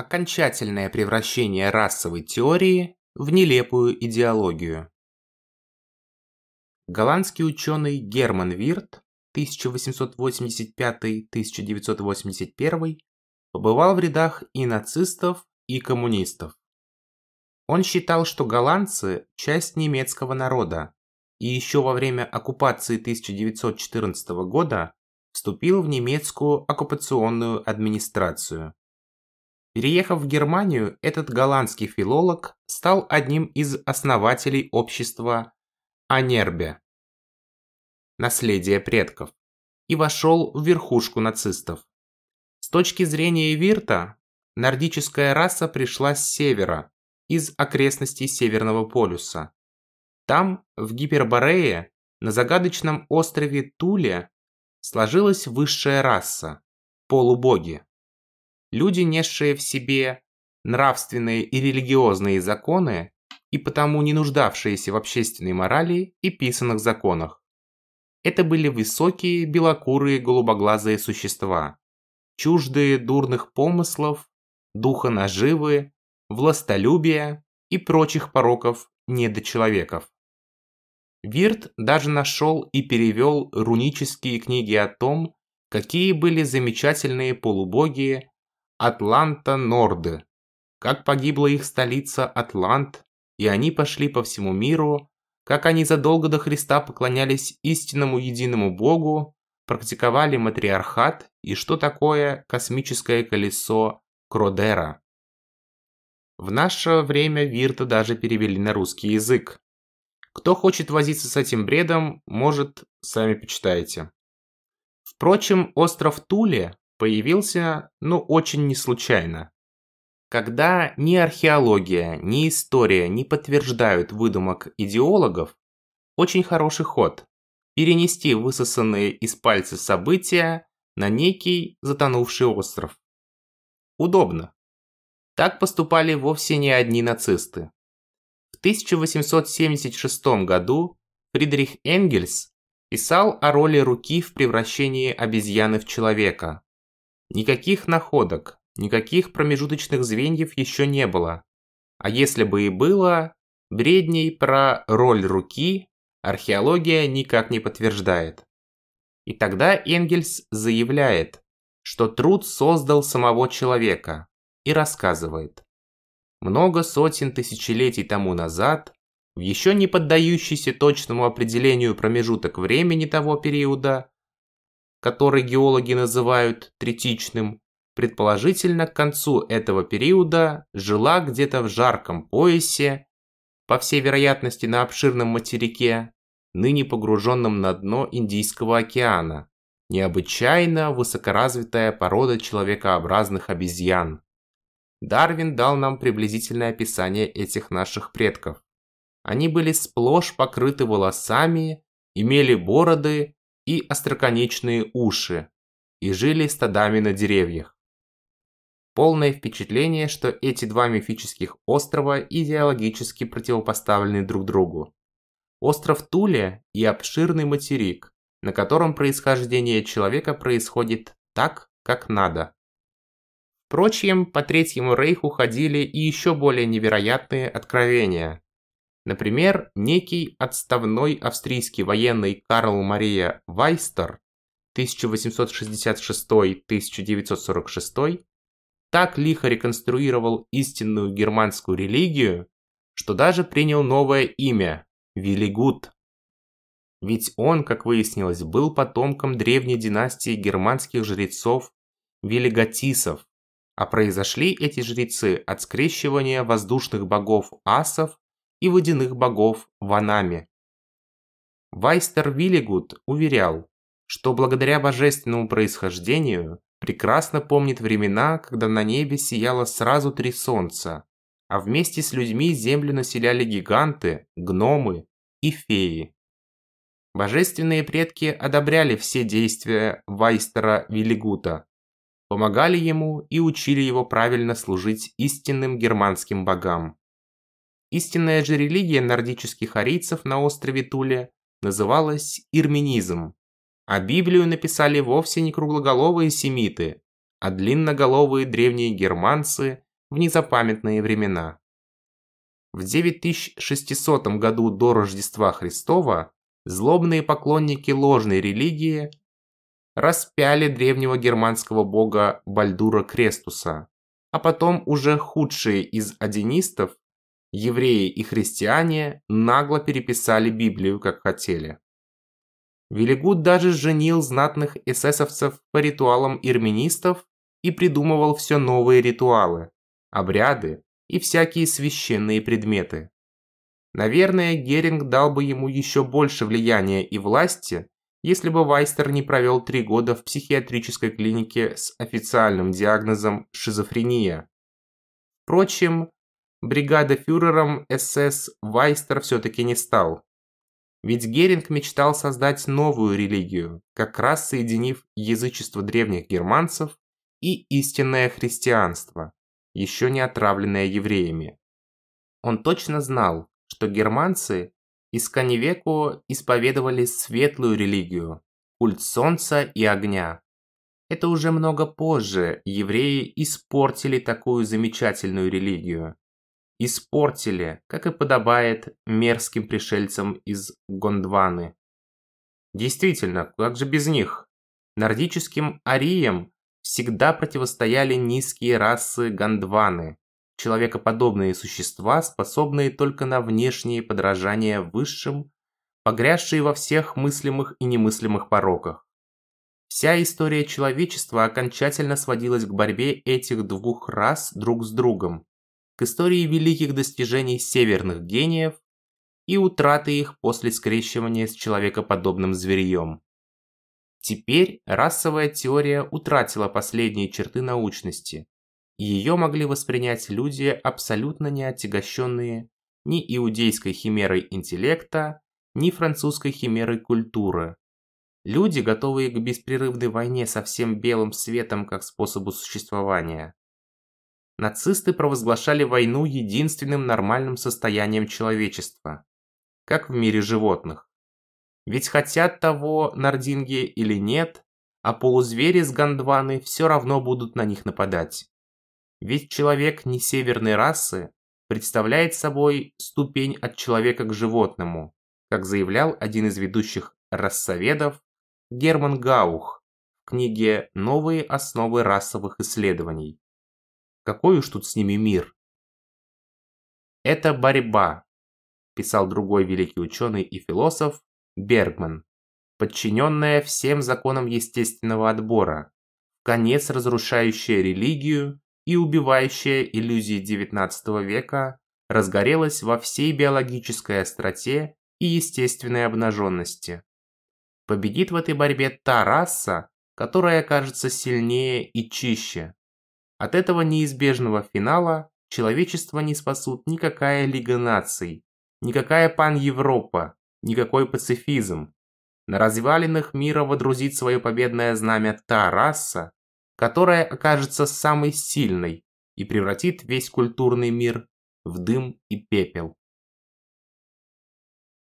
Окончательное превращение расовой теории в нелепую идеологию. Голландский ученый Герман Вирт 1885-1981 побывал в рядах и нацистов, и коммунистов. Он считал, что голландцы – часть немецкого народа, и еще во время оккупации 1914 года вступил в немецкую оккупационную администрацию. Переехав в Германию, этот голландский филолог стал одним из основателей общества Анербе «Наследие предков» и вошел в верхушку нацистов. С точки зрения Вирта, нордическая раса пришла с севера, из окрестностей Северного полюса. Там, в Гиперборее, на загадочном острове Туле, сложилась высшая раса – полубоги люди, несшие в себе нравственные и религиозные законы и потому не нуждавшиеся в общественной морали и писанных законах. Это были высокие, белокурые, голубоглазые существа, чуждые дурных помыслов, духа наживы, властолюбия и прочих пороков недочеловеков. Вирт даже нашел и перевел рунические книги о том, какие были замечательные полубоги Атланта Норды. Как погибла их столица Атлант, и они пошли по всему миру, как они задолго до Христа поклонялись истинному единому Богу, практиковали матриархат и что такое космическое колесо Кродера. В наше время Вирта даже перевели на русский язык. Кто хочет возиться с этим бредом, может, сами почитайте. Впрочем, остров Туле появился, ну, очень не случайно. Когда ни археология, ни история не подтверждают выдумок идеологов, очень хороший ход – перенести высосанные из пальца события на некий затонувший остров. Удобно. Так поступали вовсе не одни нацисты. В 1876 году Фридрих Энгельс писал о роли руки в превращении обезьяны в человека. Никаких находок, никаких промежуточных звеньев еще не было. А если бы и было, бредней про роль руки археология никак не подтверждает. И тогда Энгельс заявляет, что труд создал самого человека и рассказывает. Много сотен тысячелетий тому назад, в еще не поддающийся точному определению промежуток времени того периода, который геологи называют третичным, предположительно к концу этого периода жила где-то в жарком поясе, по всей вероятности на обширном материке, ныне погруженном на дно Индийского океана, необычайно высокоразвитая порода человекообразных обезьян. Дарвин дал нам приблизительное описание этих наших предков. Они были сплошь покрыты волосами, имели бороды и остроконечные уши и жили стадами на деревьях. Полное впечатление, что эти два мифических острова идеологически противопоставлены друг другу. Остров Туле и обширный материк, на котором происхождение человека происходит так, как надо. Впрочем, по Третьему Рейху ходили и еще более невероятные откровения. Например, некий отставной австрийский военный Карл Мария Вайстер 1866-1946 так лихо реконструировал истинную германскую религию, что даже принял новое имя – Виллигут. Ведь он, как выяснилось, был потомком древней династии германских жрецов Виллигатисов, а произошли эти жрецы от скрещивания воздушных богов асов и водяных богов Ванами. Вайстер Виллигуд уверял, что благодаря божественному происхождению прекрасно помнит времена, когда на небе сияло сразу три солнца, а вместе с людьми землю населяли гиганты, гномы и феи. Божественные предки одобряли все действия Вайстера Виллигута, помогали ему и учили его правильно служить истинным германским богам. Истинная же религия нордических арийцев на острове Туле называлась ирменизм, а Библию написали вовсе не круглоголовые семиты, а длинноголовые древние германцы в незапамятные времена. В 9600 году до Рождества Христова злобные поклонники ложной религии распяли древнего германского бога Бальдура Крестуса, а потом уже худшие из аденистов, евреи и христиане, нагло переписали Библию, как хотели. Велигут даже женил знатных эсэсовцев по ритуалам ирменистов и придумывал все новые ритуалы, обряды и всякие священные предметы. Наверное, Геринг дал бы ему еще больше влияния и власти, если бы Вайстер не провел три года в психиатрической клинике с официальным диагнозом шизофрения. Впрочем, бригада фюрером СС Вайстер все-таки не стал. Ведь Геринг мечтал создать новую религию, как раз соединив язычество древних германцев и истинное христианство, еще не отравленное евреями. Он точно знал, что германцы искони веку исповедовали светлую религию, культ солнца и огня. Это уже много позже евреи испортили такую замечательную религию. Испортили, как и подобает мерзким пришельцам из Гондваны. Действительно, как же без них? Нордическим ариям всегда противостояли низкие расы Гондваны, человекоподобные существа, способные только на внешние подражания высшим, погрязшие во всех мыслимых и немыслимых пороках. Вся история человечества окончательно сводилась к борьбе этих двух рас друг с другом, к истории великих достижений северных гениев и утраты их после скрещивания с человекоподобным зверьем. Теперь расовая теория утратила последние черты научности, ее могли воспринять люди, абсолютно не отягощенные ни иудейской химерой интеллекта, ни французской химерой культуры. Люди, готовые к беспрерывной войне со всем белым светом как способу существования. Нацисты провозглашали войну единственным нормальным состоянием человечества, как в мире животных. Ведь хотят того нардинги или нет, а полузвери с Гондваны все равно будут на них нападать. Ведь человек не северной расы представляет собой ступень от человека к животному, как заявлял один из ведущих рассоведов Герман Гаух в книге «Новые основы расовых исследований». Какой уж тут с ними мир? Это борьба, писал другой великий ученый и философ Бергман, подчиненная всем законам естественного отбора, конец разрушающая религию и убивающая иллюзии XIX века разгорелась во всей биологической остроте и естественной обнаженности. Победит в этой борьбе та раса, которая окажется сильнее и чище. От этого неизбежного финала человечество не спасут никакая Лига наций, никакая пан-Европа, никакой пацифизм. На развалинах мира водрузит свое победное знамя та раса, которая окажется самой сильной и превратит весь культурный мир в дым и пепел.